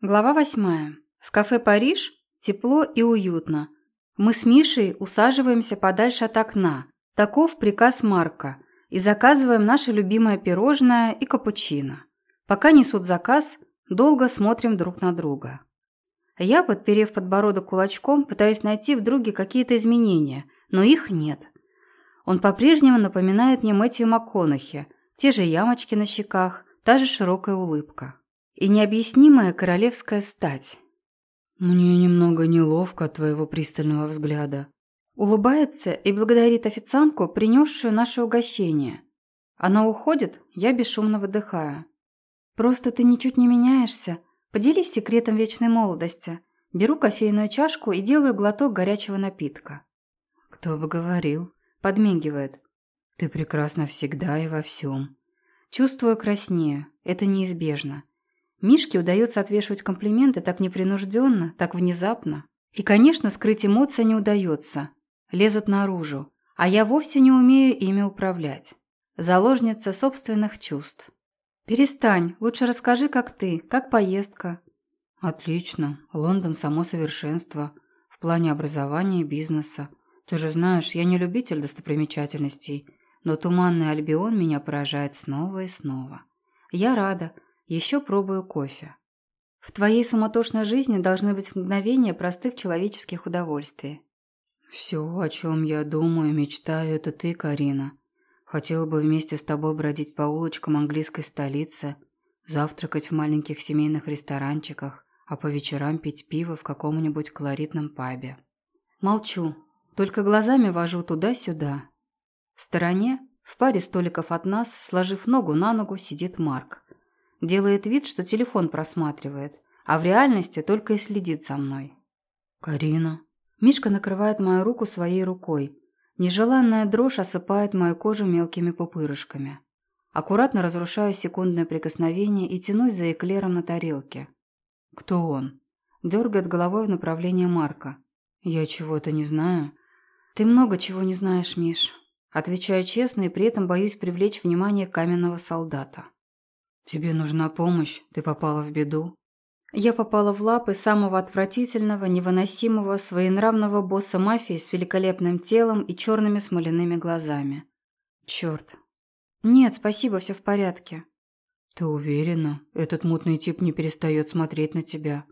Глава восьмая. В кафе «Париж» тепло и уютно. Мы с Мишей усаживаемся подальше от окна. Таков приказ Марка. И заказываем наше любимое пирожное и капучино. Пока несут заказ, долго смотрим друг на друга. Я, подперев подбородок кулачком, пытаюсь найти в друге какие-то изменения, но их нет. Он по-прежнему напоминает мне Мэтью МакКонахи. Те же ямочки на щеках, та же широкая улыбка и необъяснимая королевская стать. «Мне немного неловко от твоего пристального взгляда». Улыбается и благодарит официантку, принесшую наше угощение. Она уходит, я бесшумно выдыхаю. «Просто ты ничуть не меняешься. Поделись секретом вечной молодости». Беру кофейную чашку и делаю глоток горячего напитка. «Кто бы говорил?» – подмигивает. «Ты прекрасна всегда и во всем». Чувствую краснее. Это неизбежно. Мишке удается отвешивать комплименты так непринужденно, так внезапно. И, конечно, скрыть эмоции не удается. Лезут наружу. А я вовсе не умею ими управлять. Заложница собственных чувств. «Перестань, лучше расскажи, как ты, как поездка». «Отлично. Лондон – само совершенство. В плане образования и бизнеса. Ты же знаешь, я не любитель достопримечательностей, но туманный Альбион меня поражает снова и снова. Я рада. Еще пробую кофе. В твоей суматошной жизни должны быть мгновения простых человеческих удовольствий. Все, о чем я думаю, мечтаю, это ты, Карина. Хотела бы вместе с тобой бродить по улочкам английской столицы, завтракать в маленьких семейных ресторанчиках, а по вечерам пить пиво в каком-нибудь колоритном пабе. Молчу, только глазами вожу туда-сюда. В стороне, в паре столиков от нас, сложив ногу на ногу, сидит Марк. Делает вид, что телефон просматривает, а в реальности только и следит за мной. «Карина». Мишка накрывает мою руку своей рукой. Нежеланная дрожь осыпает мою кожу мелкими пупырышками. Аккуратно разрушаю секундное прикосновение и тянусь за эклером на тарелке. «Кто он?» Дергает головой в направлении Марка. «Я чего-то не знаю». «Ты много чего не знаешь, Миш». Отвечаю честно и при этом боюсь привлечь внимание каменного солдата. «Тебе нужна помощь? Ты попала в беду?» Я попала в лапы самого отвратительного, невыносимого, своенравного босса мафии с великолепным телом и черными смоляными глазами. Черт. Нет, спасибо, все в порядке. Ты уверена? Этот мутный тип не перестает смотреть на тебя.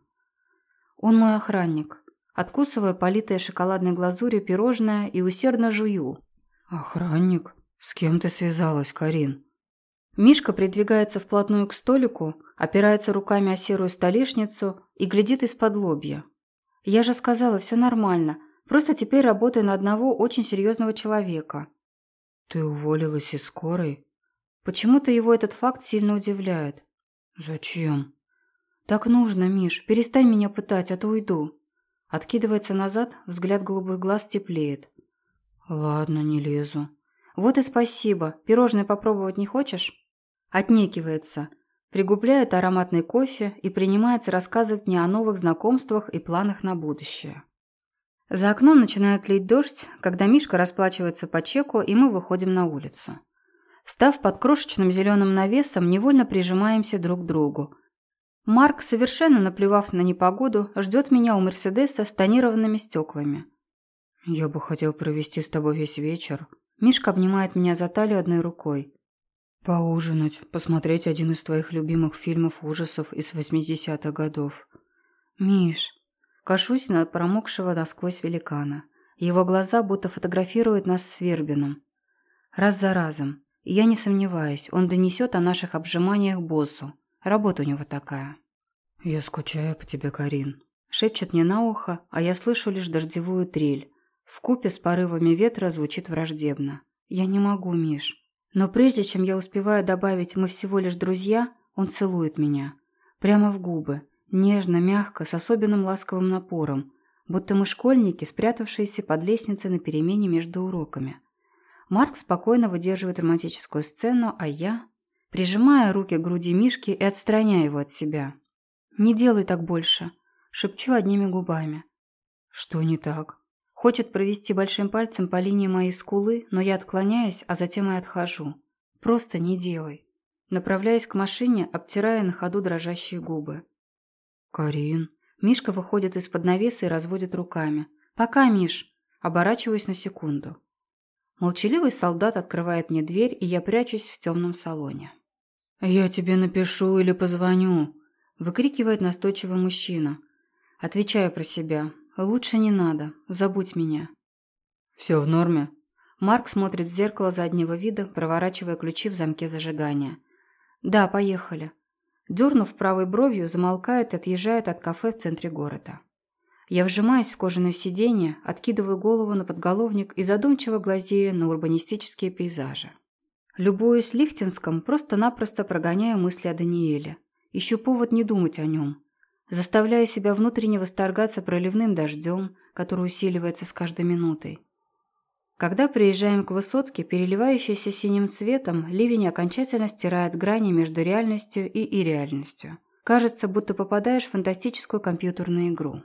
Он мой охранник. Откусываю политое шоколадной глазурью пирожное и усердно жую. Охранник? С кем ты связалась, Карин? Мишка придвигается вплотную к столику, опирается руками о серую столешницу и глядит из-под лобья. «Я же сказала, все нормально. Просто теперь работаю на одного очень серьезного человека». «Ты уволилась из скорой?» Почему-то его этот факт сильно удивляет. «Зачем?» «Так нужно, Миш. Перестань меня пытать, а то уйду». Откидывается назад, взгляд голубых глаз теплеет. «Ладно, не лезу». «Вот и спасибо. Пирожное попробовать не хочешь?» Отнекивается, пригубляет ароматный кофе и принимается рассказывать мне о новых знакомствах и планах на будущее. За окном начинает лить дождь, когда Мишка расплачивается по чеку, и мы выходим на улицу. Став под крошечным зеленым навесом, невольно прижимаемся друг к другу. Марк, совершенно наплевав на непогоду, ждет меня у Мерседеса с тонированными стеклами. «Я бы хотел провести с тобой весь вечер». Мишка обнимает меня за талию одной рукой. Поужинать, посмотреть один из твоих любимых фильмов ужасов из 80-х годов. Миш, кашусь на промокшего насквозь великана. Его глаза будто фотографируют нас с Вербином. Раз за разом. И я не сомневаюсь, он донесет о наших обжиманиях боссу. Работа у него такая. «Я скучаю по тебе, Карин», — шепчет мне на ухо, а я слышу лишь дождевую трель. В купе с порывами ветра звучит враждебно. «Я не могу, Миш». Но прежде чем я успеваю добавить «мы всего лишь друзья», он целует меня. Прямо в губы. Нежно, мягко, с особенным ласковым напором. Будто мы школьники, спрятавшиеся под лестницей на перемене между уроками. Марк спокойно выдерживает романтическую сцену, а я... Прижимая руки к груди Мишки и отстраняя его от себя. «Не делай так больше», — шепчу одними губами. «Что не так?» Хочет провести большим пальцем по линии моей скулы, но я отклоняюсь, а затем и отхожу. Просто не делай. Направляясь к машине, обтирая на ходу дрожащие губы. «Карин». Мишка выходит из-под навеса и разводит руками. «Пока, Миш!» Оборачиваюсь на секунду. Молчаливый солдат открывает мне дверь, и я прячусь в темном салоне. «Я тебе напишу или позвоню», — выкрикивает настойчивый мужчина. Отвечаю про себя. «Лучше не надо. Забудь меня». «Все в норме?» Марк смотрит в зеркало заднего вида, проворачивая ключи в замке зажигания. «Да, поехали». Дернув правой бровью, замолкает и отъезжает от кафе в центре города. Я вжимаюсь в кожаное сиденье, откидываю голову на подголовник и задумчиво глазею на урбанистические пейзажи. Любуясь Лихтенском, просто-напросто прогоняю мысли о Даниэле. Ищу повод не думать о нем. Заставляю себя внутренне восторгаться проливным дождем, который усиливается с каждой минутой. Когда приезжаем к высотке, переливающейся синим цветом, ливень окончательно стирает грани между реальностью и ирреальностью. Кажется, будто попадаешь в фантастическую компьютерную игру.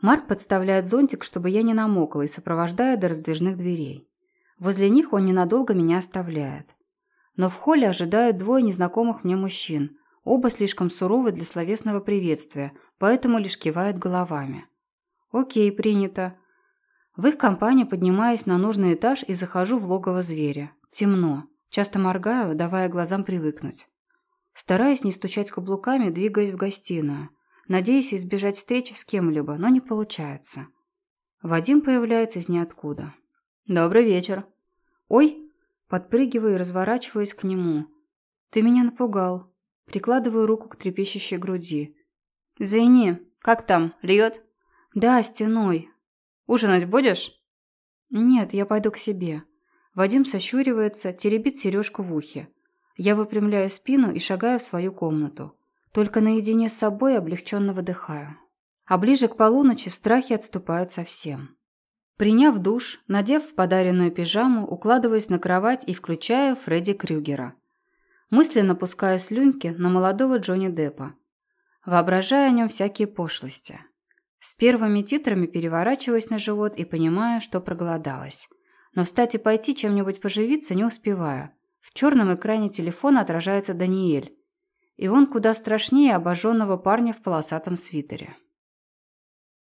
Марк подставляет зонтик, чтобы я не намокла, и сопровождает до раздвижных дверей. Возле них он ненадолго меня оставляет. Но в холле ожидают двое незнакомых мне мужчин. Оба слишком суровы для словесного приветствия, поэтому лишь кивают головами. Окей, принято. В их компании поднимаюсь на нужный этаж и захожу в логово зверя. Темно. Часто моргаю, давая глазам привыкнуть. Стараясь не стучать каблуками, двигаюсь в гостиную надеясь избежать встречи с кем-либо, но не получается. Вадим появляется из ниоткуда. «Добрый вечер». «Ой!» Подпрыгиваю и разворачиваюсь к нему. «Ты меня напугал». Прикладываю руку к трепещущей груди. «Извини, как там, льет?» «Да, стеной». «Ужинать будешь?» «Нет, я пойду к себе». Вадим сощуривается, теребит сережку в ухе. Я выпрямляю спину и шагаю в свою комнату. Только наедине с собой облегченно выдыхаю. А ближе к полуночи страхи отступают совсем. Приняв душ, надев подаренную пижаму, укладываюсь на кровать и включаю Фредди Крюгера. Мысленно пускаю слюньки на молодого Джонни Деппа. Воображая о нем всякие пошлости. С первыми титрами переворачиваюсь на живот и понимаю, что проголодалась. Но встать и пойти чем-нибудь поживиться не успеваю. В черном экране телефона отражается Даниэль и он куда страшнее обожженного парня в полосатом свитере.